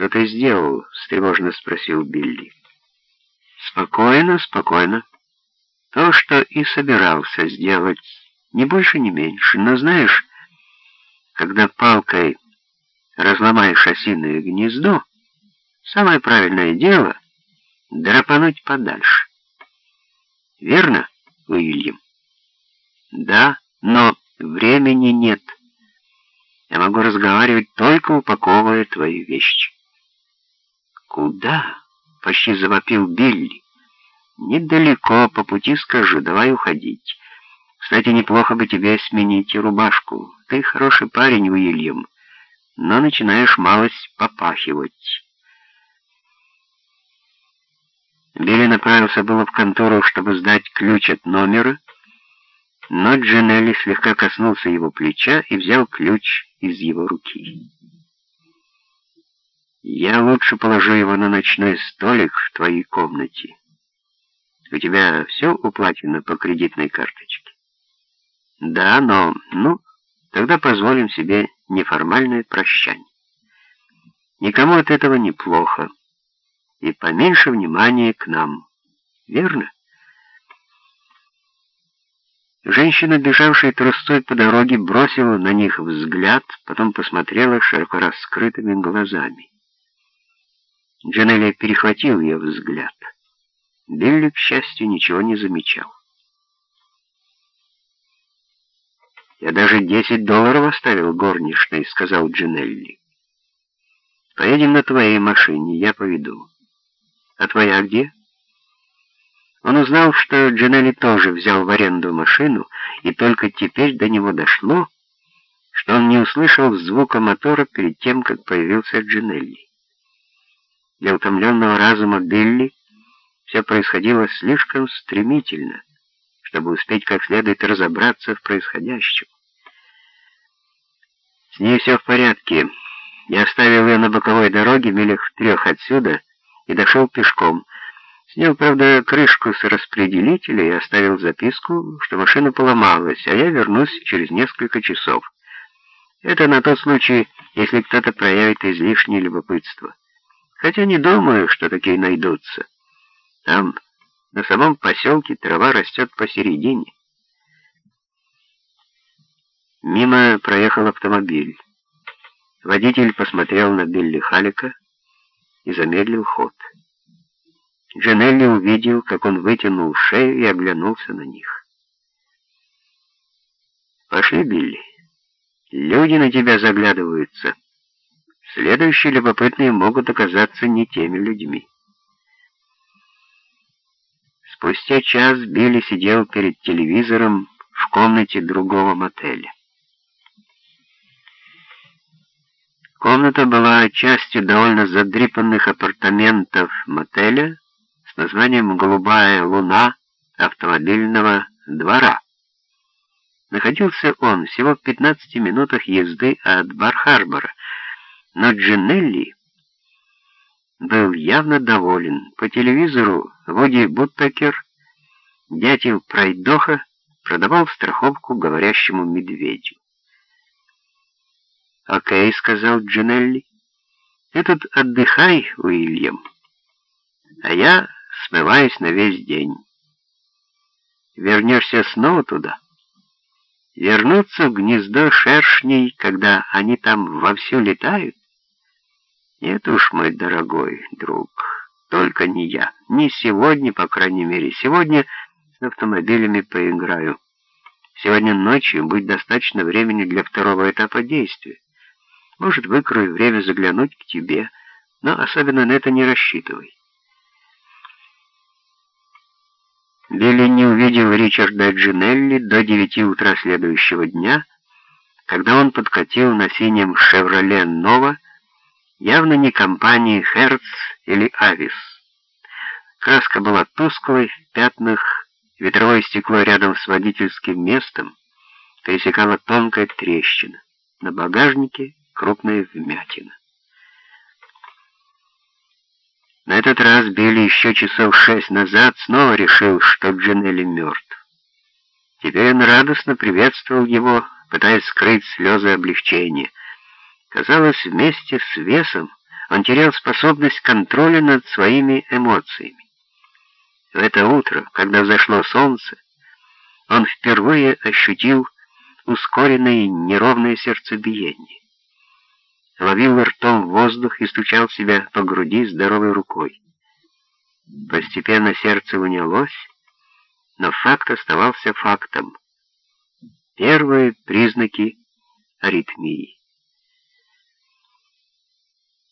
«Что ты сделал?» — встревоженно спросил Билли. «Спокойно, спокойно. То, что и собирался сделать, ни больше, ни меньше. Но знаешь, когда палкой разломаешь осиное гнездо, самое правильное дело — драпануть подальше. Верно, Уильям? Да, но времени нет. Я могу разговаривать только упаковывая твои вещи. Куда? Почти завопил Билли. Недалеко, по пути скажу, давай уходить. Кстати, неплохо бы тебе сменить рубашку. Ты хороший парень, Уильям, но начинаешь малость попахивать. Билли направился было в контору, чтобы сдать ключ от номера, но Джинелли слегка коснулся его плеча и взял ключ из его руки. «Я лучше положу его на ночной столик в твоей комнате. У тебя все уплачено по кредитной карточке?» «Да, но... Ну, тогда позволим себе неформальное прощание. Никому от этого неплохо, и поменьше внимания к нам. Верно?» Женщина, бежавшая трустой по дороге, бросила на них взгляд, потом посмотрела широко раскрытыми глазами. Джанелли перехватил ее взгляд. Билли, к счастью, ничего не замечал. «Я даже десять долларов оставил горничной», — сказал Джинелли. «Поедем на твоей машине, я поведу». «А твоя где?» Он узнал, что Джинелли тоже взял в аренду машину, и только теперь до него дошло, что он не услышал звука мотора перед тем, как появился Джинелли. Для утомленного разума Билли все происходило слишком стремительно, чтобы успеть как следует разобраться в происходящем. С ней все в порядке. Я оставил ее на боковой дороге милях в трех отсюда и дошел пешком, Снял, правда, крышку с распределителя и оставил записку, что машина поломалась, а я вернусь через несколько часов. Это на тот случай, если кто-то проявит излишнее любопытство. Хотя не думаю, что такие найдутся. Там, на самом поселке, трава растет посередине. Мимо проехал автомобиль. Водитель посмотрел на Билли Халика и замедлил ход. Джанелли увидел, как он вытянул шею и оглянулся на них. «Пошли, Билли. Люди на тебя заглядываются. Следующие любопытные могут оказаться не теми людьми». Спустя час Билли сидел перед телевизором в комнате другого мотеля. Комната была частью довольно задрипанных апартаментов мотеля, с названием «Голубая луна» автомобильного двора. Находился он всего в 15 минутах езды от Бар-Харбора, но Джинелли был явно доволен. По телевизору Вуди Буттакер, дятел Пройдоха, продавал страховку говорящему медведю. «Окей», — сказал Джинелли, — «ты тут отдыхай, Уильям, а я смываюсь на весь день. Вернешься снова туда? Вернуться в гнездо шершней, когда они там вовсю летают? Нет уж, мой дорогой друг, только не я. Не сегодня, по крайней мере. Сегодня с автомобилями поиграю. Сегодня ночью будет достаточно времени для второго этапа действия. Может, выкрою время заглянуть к тебе, но особенно на это не рассчитывай. Билли не увидел Ричарда Джинелли до девяти утра следующего дня, когда он подкатил на синем «Шевроле Нова», явно не компании «Херц» или «Авис». Краска была тусклой, в пятнах, ветровое стекло рядом с водительским местом пересекала тонкая трещина. На багажнике крупная вмятина. На этот раз Билли еще часов шесть назад снова решил, что Джанелли мертв. Теперь он радостно приветствовал его, пытаясь скрыть слезы облегчения. Казалось, вместе с весом Он терял способность контроля над своими эмоциями. В это утро, когда взошло солнце, он впервые ощутил ускоренное неровное сердцебиение. Ловил ртом воздух и стучал себя по груди здоровой рукой. Постепенно сердце унялось, но факт оставался фактом. Первые признаки аритмии.